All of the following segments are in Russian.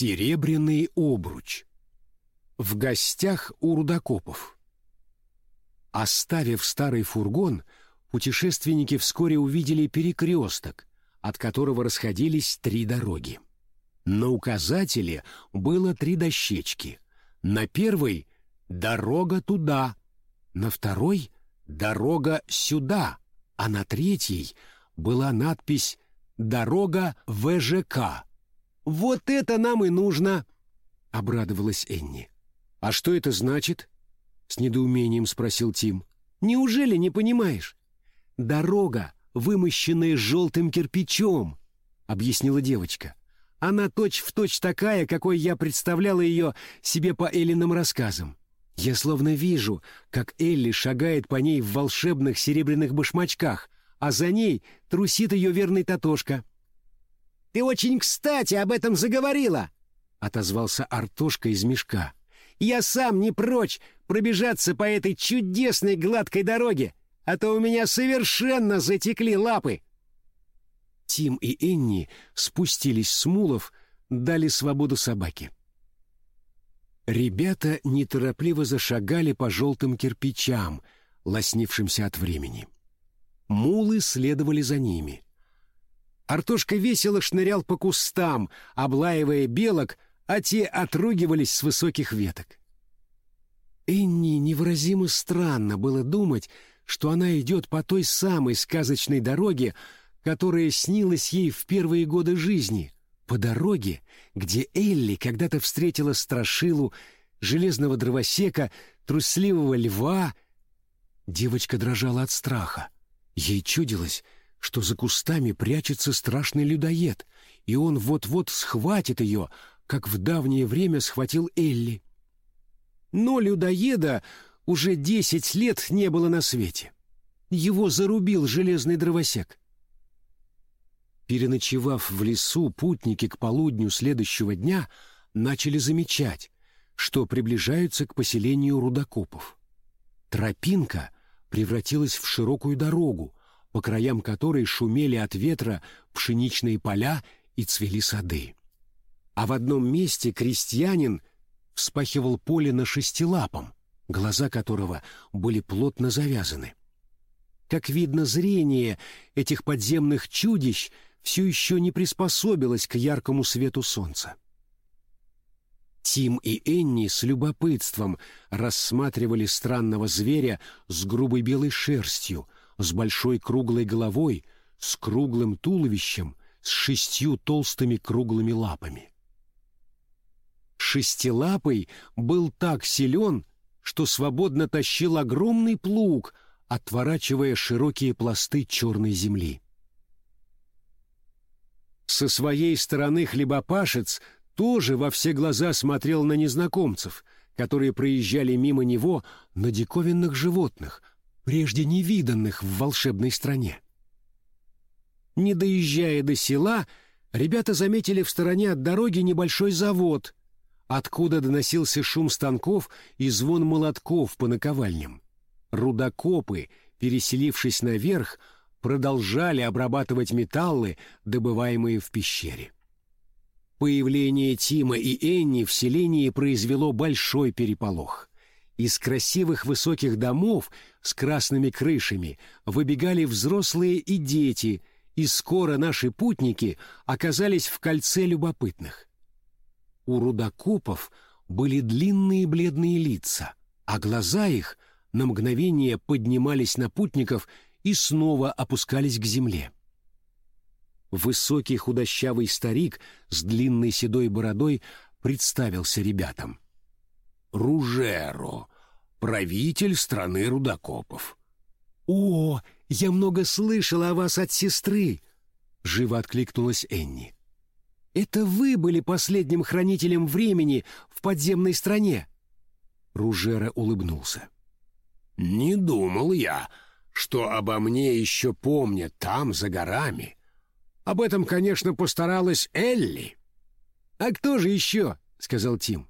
Серебряный обруч. В гостях у рудокопов. Оставив старый фургон, путешественники вскоре увидели перекресток, от которого расходились три дороги. На указателе было три дощечки. На первой — «Дорога туда», на второй — «Дорога сюда», а на третьей была надпись «Дорога ВЖК». «Вот это нам и нужно!» — обрадовалась Энни. «А что это значит?» — с недоумением спросил Тим. «Неужели не понимаешь? Дорога, вымощенная желтым кирпичом», — объяснила девочка. «Она точь-в-точь точь такая, какой я представляла ее себе по Эллиным рассказам. Я словно вижу, как Элли шагает по ней в волшебных серебряных башмачках, а за ней трусит ее верный Татошка. Ты очень кстати об этом заговорила!» — отозвался Артошка из мешка. «Я сам не прочь пробежаться по этой чудесной гладкой дороге, а то у меня совершенно затекли лапы!» Тим и Энни спустились с мулов, дали свободу собаке. Ребята неторопливо зашагали по желтым кирпичам, лоснившимся от времени. Мулы следовали за ними — Артошка весело шнырял по кустам, облаивая белок, а те отругивались с высоких веток. Энни невыразимо странно было думать, что она идет по той самой сказочной дороге, которая снилась ей в первые годы жизни, по дороге, где Элли когда-то встретила страшилу, железного дровосека, трусливого льва. Девочка дрожала от страха. Ей чудилось, что за кустами прячется страшный людоед, и он вот-вот схватит ее, как в давнее время схватил Элли. Но людоеда уже десять лет не было на свете. Его зарубил железный дровосек. Переночевав в лесу, путники к полудню следующего дня начали замечать, что приближаются к поселению рудокопов. Тропинка превратилась в широкую дорогу, по краям которой шумели от ветра пшеничные поля и цвели сады. А в одном месте крестьянин вспахивал поле на шестилапом, глаза которого были плотно завязаны. Как видно, зрение этих подземных чудищ все еще не приспособилось к яркому свету солнца. Тим и Энни с любопытством рассматривали странного зверя с грубой белой шерстью, с большой круглой головой, с круглым туловищем, с шестью толстыми круглыми лапами. Шестилапый был так силен, что свободно тащил огромный плуг, отворачивая широкие пласты черной земли. Со своей стороны хлебопашец тоже во все глаза смотрел на незнакомцев, которые проезжали мимо него на диковинных животных, прежде невиданных в волшебной стране. Не доезжая до села, ребята заметили в стороне от дороги небольшой завод, откуда доносился шум станков и звон молотков по наковальням. Рудокопы, переселившись наверх, продолжали обрабатывать металлы, добываемые в пещере. Появление Тима и Энни в селении произвело большой переполох. Из красивых высоких домов с красными крышами выбегали взрослые и дети, и скоро наши путники оказались в кольце любопытных. У рудокопов были длинные бледные лица, а глаза их на мгновение поднимались на путников и снова опускались к земле. Высокий худощавый старик с длинной седой бородой представился ребятам. Ружеро, правитель страны рудокопов. «О, я много слышала о вас от сестры!» — живо откликнулась Энни. «Это вы были последним хранителем времени в подземной стране!» Ружера улыбнулся. «Не думал я, что обо мне еще помнят там, за горами. Об этом, конечно, постаралась Элли». «А кто же еще?» — сказал Тим.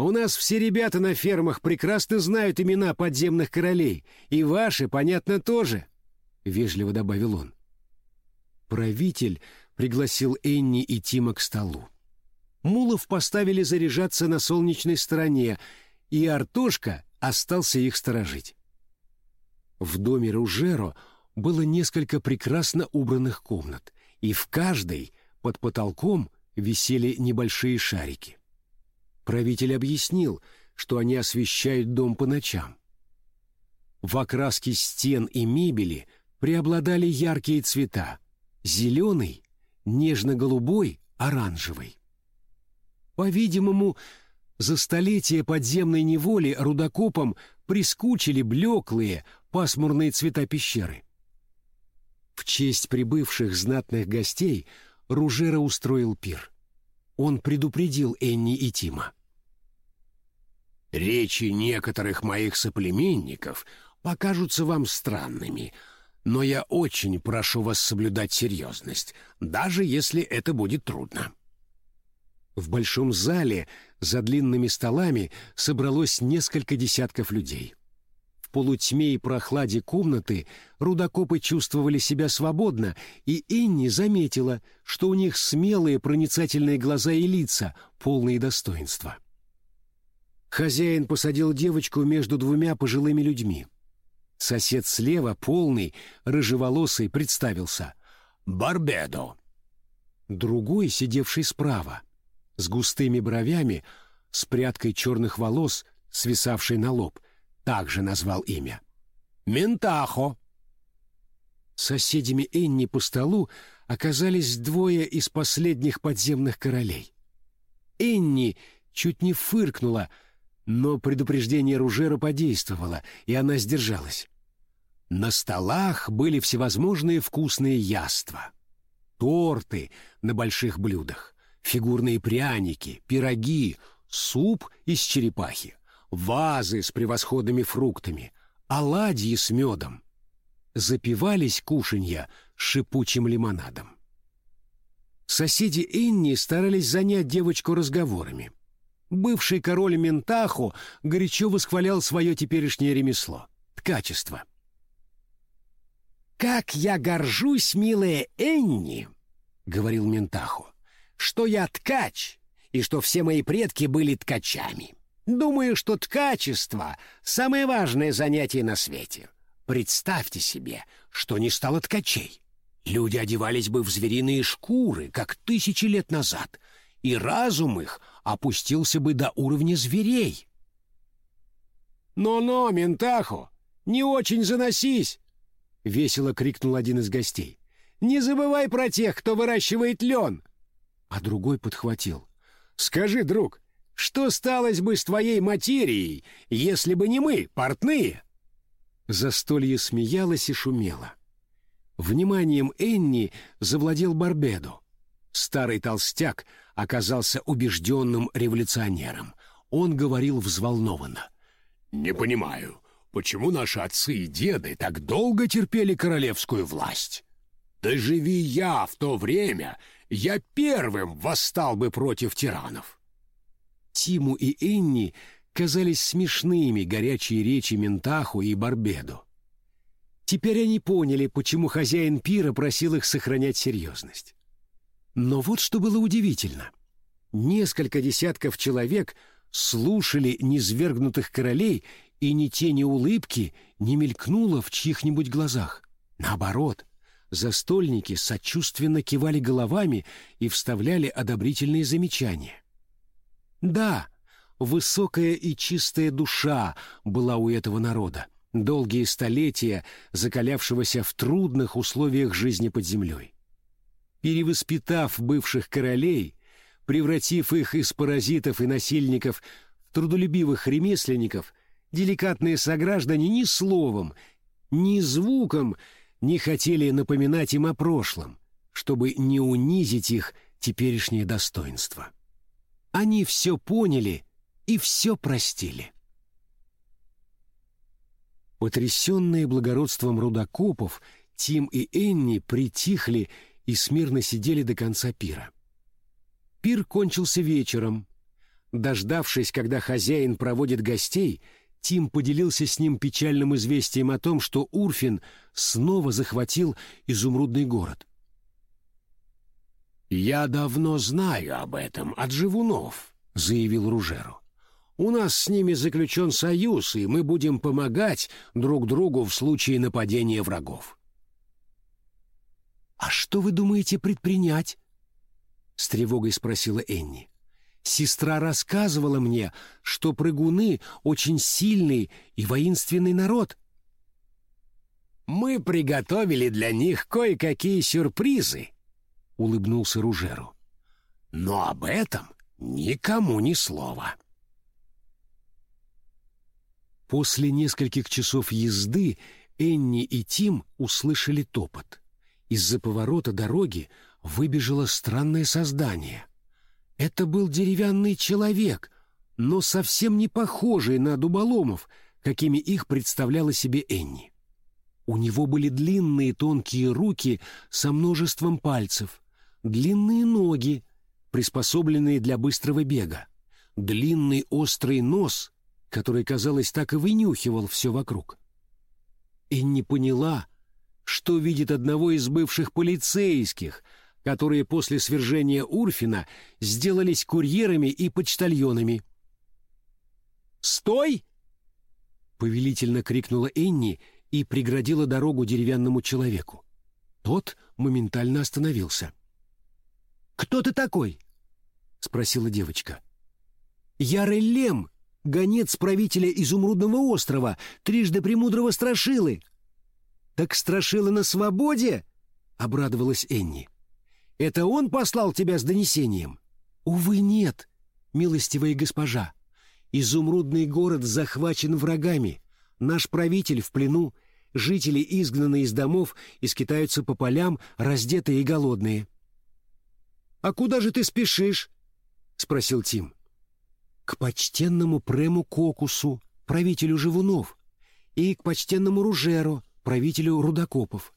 У нас все ребята на фермах прекрасно знают имена подземных королей, и ваши, понятно, тоже», — вежливо добавил он. Правитель пригласил Энни и Тима к столу. Мулов поставили заряжаться на солнечной стороне, и Артошка остался их сторожить. В доме Ружеро было несколько прекрасно убранных комнат, и в каждой под потолком висели небольшие шарики. Правитель объяснил, что они освещают дом по ночам. В окраске стен и мебели преобладали яркие цвета — зеленый, нежно-голубой, оранжевый. По-видимому, за столетия подземной неволи рудокопам прискучили блеклые, пасмурные цвета пещеры. В честь прибывших знатных гостей Ружера устроил пир. Он предупредил Энни и Тима. «Речи некоторых моих соплеменников покажутся вам странными, но я очень прошу вас соблюдать серьезность, даже если это будет трудно». В большом зале за длинными столами собралось несколько десятков людей. В полутьме и прохладе комнаты рудокопы чувствовали себя свободно, и Энни заметила, что у них смелые проницательные глаза и лица, полные достоинства. Хозяин посадил девочку между двумя пожилыми людьми. Сосед слева, полный, рыжеволосый, представился. «Барбедо». Другой, сидевший справа, с густыми бровями, с прядкой черных волос, свисавшей на лоб, также назвал имя. «Ментахо». Соседями Энни по столу оказались двое из последних подземных королей. Энни чуть не фыркнула, но предупреждение Ружера подействовало, и она сдержалась. На столах были всевозможные вкусные яства. Торты на больших блюдах, фигурные пряники, пироги, суп из черепахи, вазы с превосходными фруктами, оладьи с медом. Запивались кушанья шипучим лимонадом. Соседи Энни старались занять девочку разговорами. Бывший король Ментаху горячо восхвалял свое теперешнее ремесло — ткачество. «Как я горжусь, милая Энни!» — говорил Ментаху что я ткач и что все мои предки были ткачами. Думаю, что ткачество — самое важное занятие на свете. Представьте себе, что не стало ткачей. Люди одевались бы в звериные шкуры, как тысячи лет назад, и разум их опустился бы до уровня зверей. «Но-но, Ментахо, не очень заносись!» — весело крикнул один из гостей. «Не забывай про тех, кто выращивает лен!» а другой подхватил. «Скажи, друг, что сталось бы с твоей материей, если бы не мы, портные?» Застолье смеялось и шумело. Вниманием Энни завладел Барбедо. Старый толстяк оказался убежденным революционером. Он говорил взволнованно. «Не понимаю, почему наши отцы и деды так долго терпели королевскую власть? Да живи я в то время, я первым восстал бы против тиранов. Тиму и Энни казались смешными горячие речи Ментаху и Барбеду. Теперь они поняли, почему хозяин пира просил их сохранять серьезность. Но вот что было удивительно. Несколько десятков человек слушали низвергнутых королей, и ни тени улыбки не мелькнуло в чьих-нибудь глазах. Наоборот, застольники сочувственно кивали головами и вставляли одобрительные замечания. Да, высокая и чистая душа была у этого народа, долгие столетия закалявшегося в трудных условиях жизни под землей. Перевоспитав бывших королей, превратив их из паразитов и насильников в трудолюбивых ремесленников, деликатные сограждане ни словом, ни звуком не хотели напоминать им о прошлом, чтобы не унизить их теперешнее достоинство. Они все поняли и все простили. Потрясенные благородством рудокопов, Тим и Энни притихли и смирно сидели до конца пира. Пир кончился вечером. Дождавшись, когда хозяин проводит гостей, Тим поделился с ним печальным известием о том, что Урфин снова захватил изумрудный город. «Я давно знаю об этом от живунов», — заявил Ружеру. «У нас с ними заключен союз, и мы будем помогать друг другу в случае нападения врагов». «А что вы думаете предпринять?» — с тревогой спросила Энни. «Сестра рассказывала мне, что прыгуны — очень сильный и воинственный народ». «Мы приготовили для них кое-какие сюрпризы», улыбнулся Ружеру. Но об этом никому ни слова. После нескольких часов езды Энни и Тим услышали топот. Из-за поворота дороги выбежало странное создание. Это был деревянный человек, но совсем не похожий на дуболомов, какими их представляла себе Энни. У него были длинные тонкие руки со множеством пальцев, длинные ноги, приспособленные для быстрого бега, длинный острый нос, который, казалось, так и вынюхивал все вокруг. И не поняла, что видит одного из бывших полицейских, которые после свержения Урфина сделались курьерами и почтальонами. «Стой!» — повелительно крикнула Энни и преградила дорогу деревянному человеку. Тот моментально остановился. «Кто ты такой?» — спросила девочка. «Я Реллем, гонец правителя Изумрудного острова, трижды премудрого Страшилы». «Так Страшила на свободе?» — обрадовалась Энни. «Это он послал тебя с донесением?» «Увы, нет, милостивая госпожа. Изумрудный город захвачен врагами. Наш правитель в плену, жители изгнаны из домов и скитаются по полям, раздетые и голодные. «А куда же ты спешишь?» — спросил Тим. «К почтенному Прему Кокусу, правителю живунов, и к почтенному Ружеру, правителю рудокопов.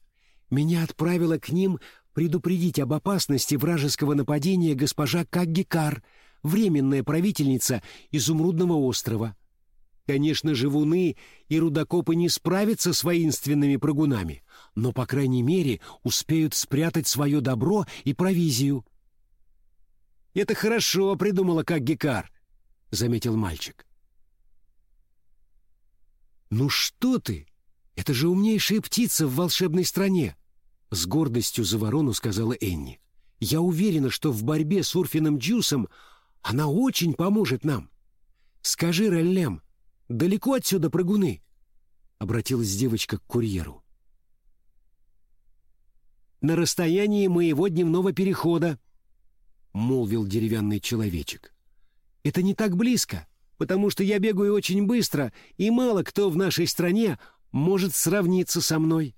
Меня отправила к ним предупредить об опасности вражеского нападения госпожа Каггикар, временная правительница Изумрудного острова. Конечно, живуны и рудокопы не справятся с воинственными прыгунами, но, по крайней мере, успеют спрятать свое добро и провизию. Это хорошо придумала, как Гекар, заметил мальчик. Ну что ты? Это же умнейшая птица в волшебной стране, с гордостью за ворону сказала Энни. Я уверена, что в борьбе с Урфином Джусом она очень поможет нам. Скажи, Реллем, далеко отсюда прыгуны? Обратилась девочка к курьеру. На расстоянии моего дневного перехода, молвил деревянный человечек. «Это не так близко, потому что я бегаю очень быстро, и мало кто в нашей стране может сравниться со мной».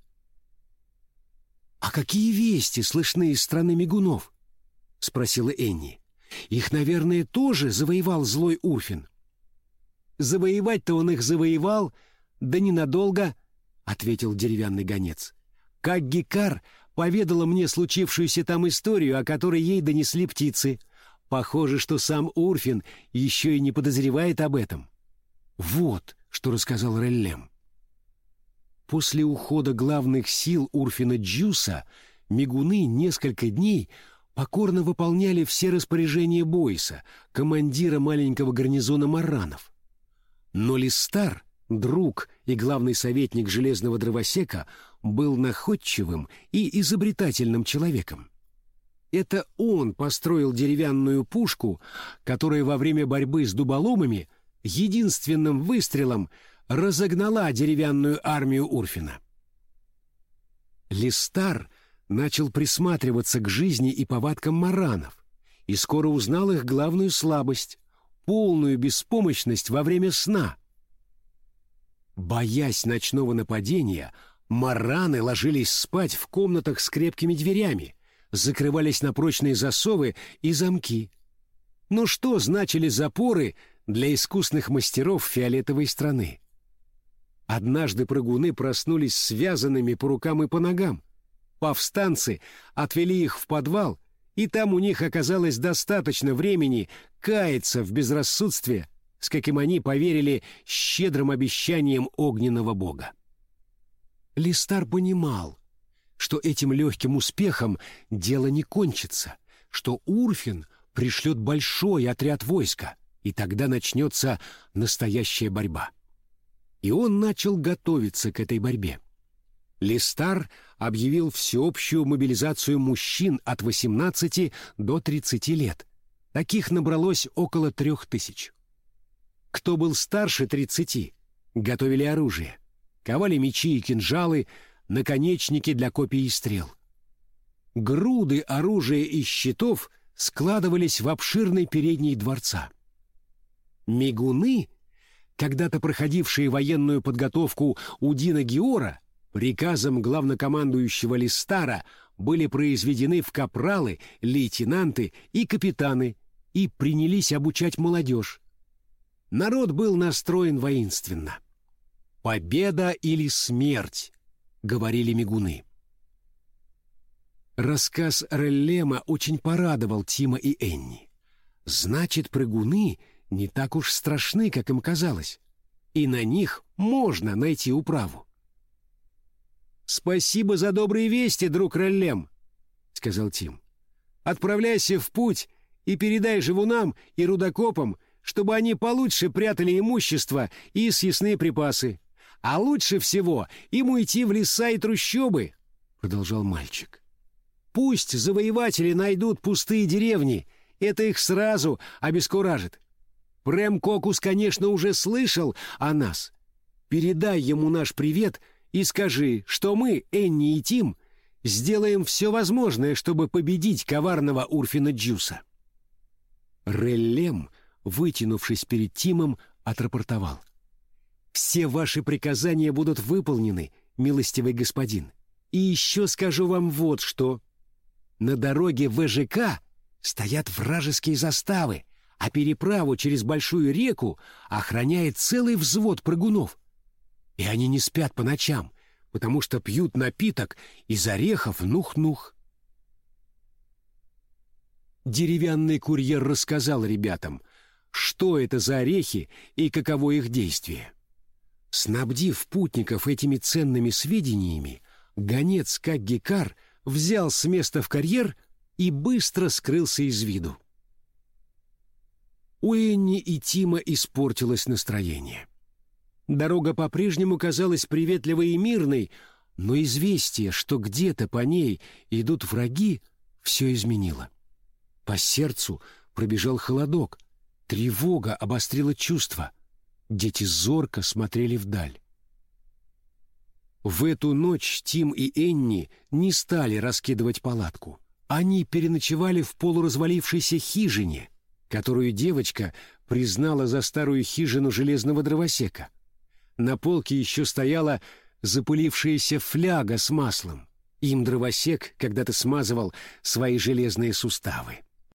«А какие вести слышны из страны мигунов?» — спросила Энни. «Их, наверное, тоже завоевал злой Урфин». «Завоевать-то он их завоевал, да ненадолго», — ответил деревянный гонец. «Как Гекар поведала мне случившуюся там историю, о которой ей донесли птицы. Похоже, что сам Урфин еще и не подозревает об этом. Вот, что рассказал Реллем. После ухода главных сил Урфина Джуса мигуны несколько дней покорно выполняли все распоряжения Бойса, командира маленького гарнизона Маранов. Но Листар, друг и главный советник железного дровосека, был находчивым и изобретательным человеком. Это он построил деревянную пушку, которая во время борьбы с дуболомами единственным выстрелом разогнала деревянную армию Урфина. Листар начал присматриваться к жизни и повадкам маранов и скоро узнал их главную слабость — полную беспомощность во время сна. Боясь ночного нападения, Мараны ложились спать в комнатах с крепкими дверями, закрывались на прочные засовы и замки. Но что значили запоры для искусных мастеров фиолетовой страны? Однажды прыгуны проснулись связанными по рукам и по ногам. Повстанцы отвели их в подвал, и там у них оказалось достаточно времени каяться в безрассудстве, с каким они поверили щедрым обещаниям огненного бога. Листар понимал, что этим легким успехом дело не кончится, что Урфин пришлет большой отряд войска, и тогда начнется настоящая борьба. И он начал готовиться к этой борьбе. Листар объявил всеобщую мобилизацию мужчин от 18 до 30 лет. Таких набралось около трех тысяч. Кто был старше 30, готовили оружие, ковали мечи и кинжалы, наконечники для копий и стрел. Груды оружия и щитов складывались в обширной передней дворца. Мигуны, когда-то проходившие военную подготовку у Дина Геора, приказом главнокомандующего Листара были произведены в капралы, лейтенанты и капитаны и принялись обучать молодежь. Народ был настроен воинственно. «Победа или смерть», — говорили мигуны. Рассказ Реллема очень порадовал Тима и Энни. Значит, прыгуны не так уж страшны, как им казалось, и на них можно найти управу. «Спасибо за добрые вести, друг Реллем», — сказал Тим. «Отправляйся в путь и передай живунам и рудокопам, чтобы они получше прятали имущество и съестные припасы. А лучше всего им уйти в леса и трущобы», — продолжал мальчик. Пусть завоеватели найдут пустые деревни, это их сразу обескуражит. Прэм Кокус, конечно, уже слышал о нас. Передай ему наш привет и скажи, что мы, Энни и Тим, сделаем все возможное, чтобы победить коварного Урфина Джуса. Реллем, вытянувшись перед Тимом, отрапортовал. «Все ваши приказания будут выполнены, милостивый господин. И еще скажу вам вот что. На дороге ВЖК стоят вражеские заставы, а переправу через большую реку охраняет целый взвод прыгунов. И они не спят по ночам, потому что пьют напиток из орехов нух-нух. Деревянный курьер рассказал ребятам, что это за орехи и каково их действие. Снабдив путников этими ценными сведениями, гонец Каггикар взял с места в карьер и быстро скрылся из виду. У Энни и Тима испортилось настроение. Дорога по-прежнему казалась приветливой и мирной, но известие, что где-то по ней идут враги, все изменило. По сердцу пробежал холодок, тревога обострила чувства. Дети зорко смотрели вдаль. В эту ночь Тим и Энни не стали раскидывать палатку. Они переночевали в полуразвалившейся хижине, которую девочка признала за старую хижину железного дровосека. На полке еще стояла запылившаяся фляга с маслом. Им дровосек когда-то смазывал свои железные суставы.